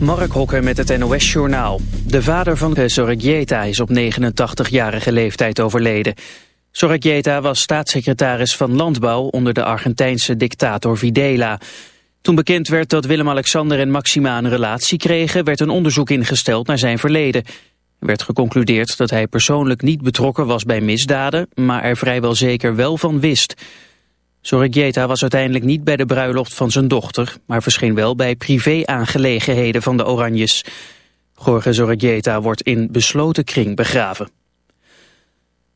Mark Hokker met het NOS Journaal. De vader van Sorregieta is op 89-jarige leeftijd overleden. Sorregieta was staatssecretaris van Landbouw onder de Argentijnse dictator Videla. Toen bekend werd dat Willem-Alexander en Maxima een relatie kregen... werd een onderzoek ingesteld naar zijn verleden. Er werd geconcludeerd dat hij persoonlijk niet betrokken was bij misdaden... maar er vrijwel zeker wel van wist... Sorregieta was uiteindelijk niet bij de bruiloft van zijn dochter, maar verscheen wel bij privé-aangelegenheden van de Oranjes. Jorge Sorregieta wordt in besloten kring begraven.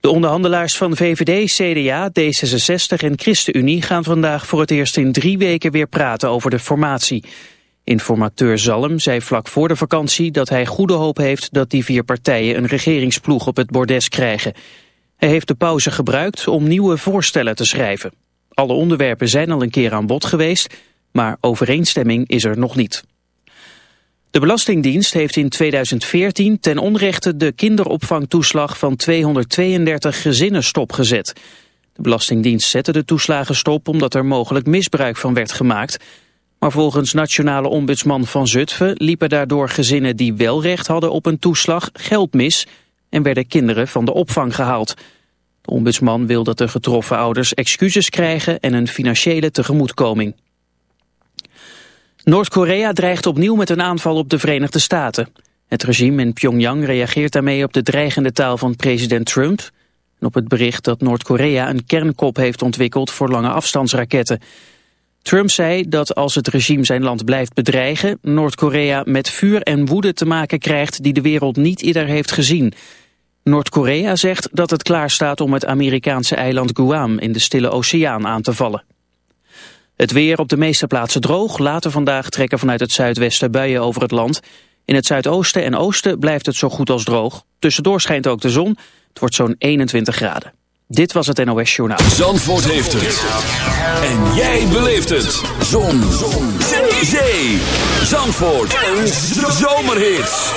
De onderhandelaars van VVD, CDA, D66 en ChristenUnie gaan vandaag voor het eerst in drie weken weer praten over de formatie. Informateur Zalm zei vlak voor de vakantie dat hij goede hoop heeft dat die vier partijen een regeringsploeg op het bordes krijgen. Hij heeft de pauze gebruikt om nieuwe voorstellen te schrijven. Alle onderwerpen zijn al een keer aan bod geweest, maar overeenstemming is er nog niet. De Belastingdienst heeft in 2014 ten onrechte de kinderopvangtoeslag van 232 gezinnen stopgezet. De Belastingdienst zette de toeslagen stop omdat er mogelijk misbruik van werd gemaakt. Maar volgens nationale ombudsman Van Zutphen liepen daardoor gezinnen die wel recht hadden op een toeslag geld mis en werden kinderen van de opvang gehaald. De ombudsman wil dat de getroffen ouders excuses krijgen en een financiële tegemoetkoming. Noord-Korea dreigt opnieuw met een aanval op de Verenigde Staten. Het regime in Pyongyang reageert daarmee op de dreigende taal van president Trump... en op het bericht dat Noord-Korea een kernkop heeft ontwikkeld voor lange afstandsraketten. Trump zei dat als het regime zijn land blijft bedreigen... Noord-Korea met vuur en woede te maken krijgt die de wereld niet eerder heeft gezien... Noord-Korea zegt dat het klaar staat om het Amerikaanse eiland Guam in de Stille Oceaan aan te vallen. Het weer op de meeste plaatsen droog. Later vandaag trekken vanuit het zuidwesten buien over het land. In het zuidoosten en oosten blijft het zo goed als droog. Tussendoor schijnt ook de zon. Het wordt zo'n 21 graden. Dit was het NOS Journaal. Zandvoort heeft het. En jij beleeft het. Zon. zon. Zee. Zandvoort. Een zomerhit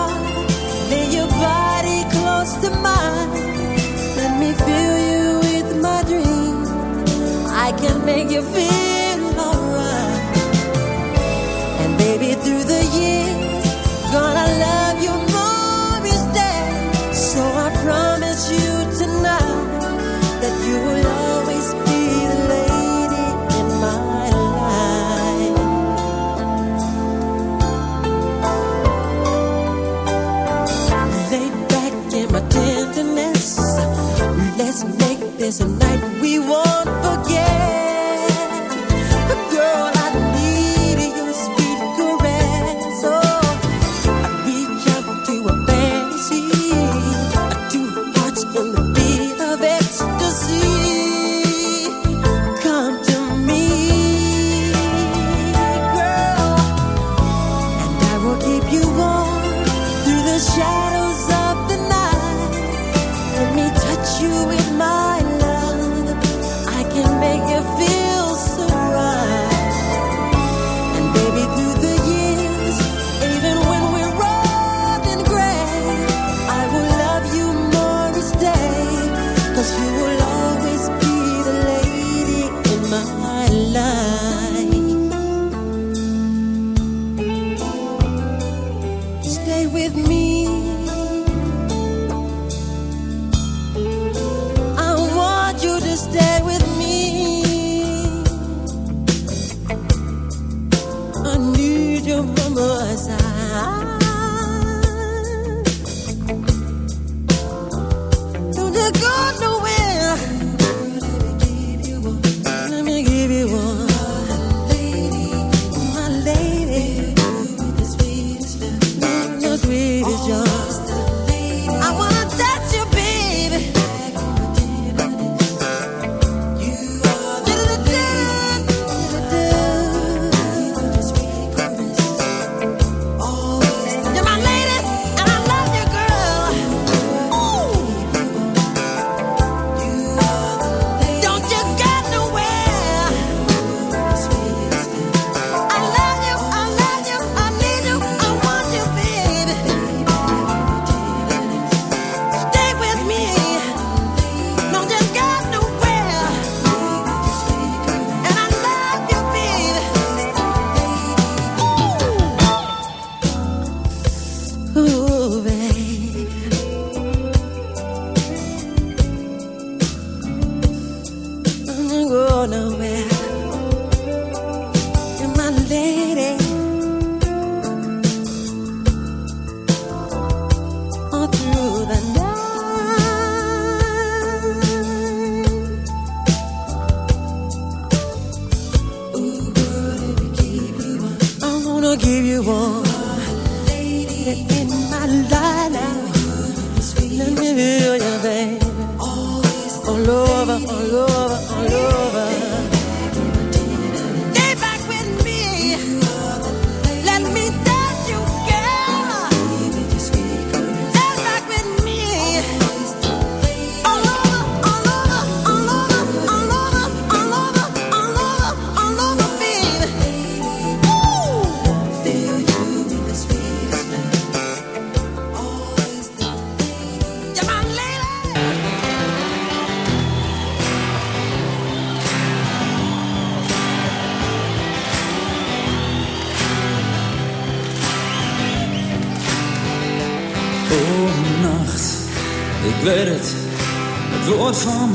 I can make you feel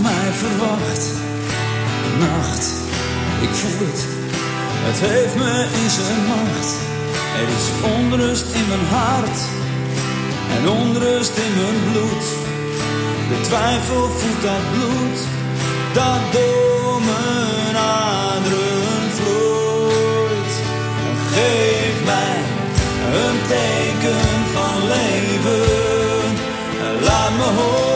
mij verwacht. De nacht, ik voel het, het heeft me in zijn macht. Er is onrust in mijn hart en onrust in mijn bloed. De twijfel voelt dat bloed, dat door mijn aderen vloeit. Geef mij een teken van leven, laat me horen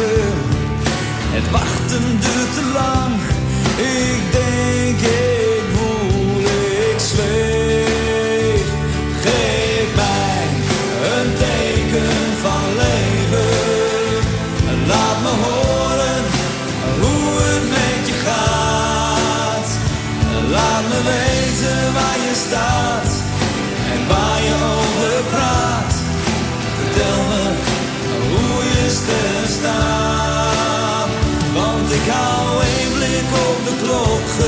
het wachten duurt te lang. Ik denk, ik voel, ik zweer.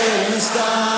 se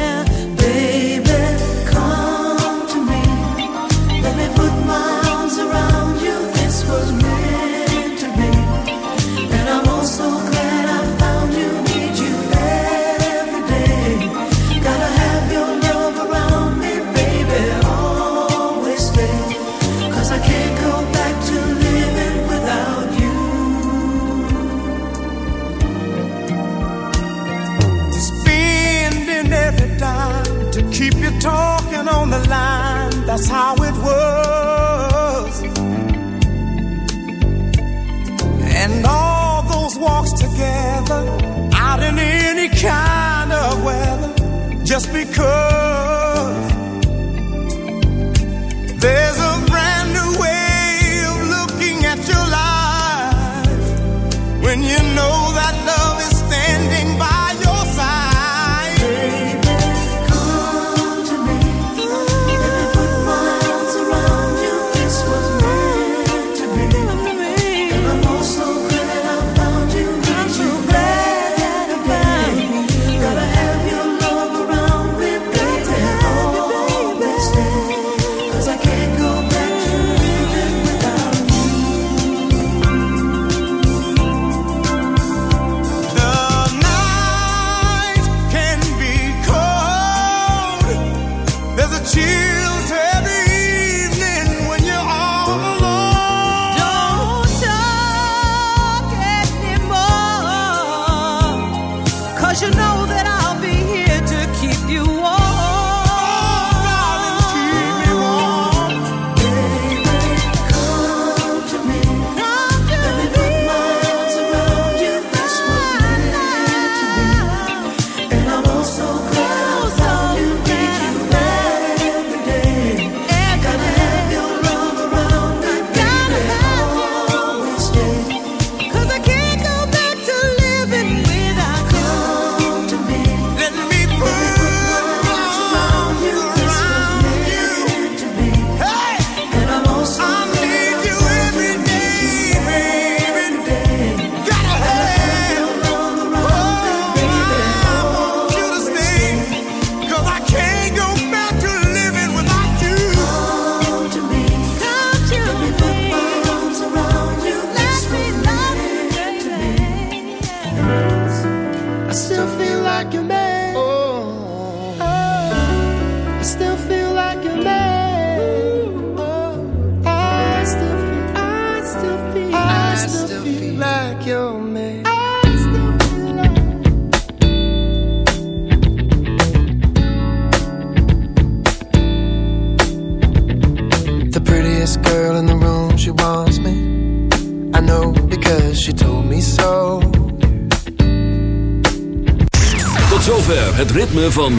just because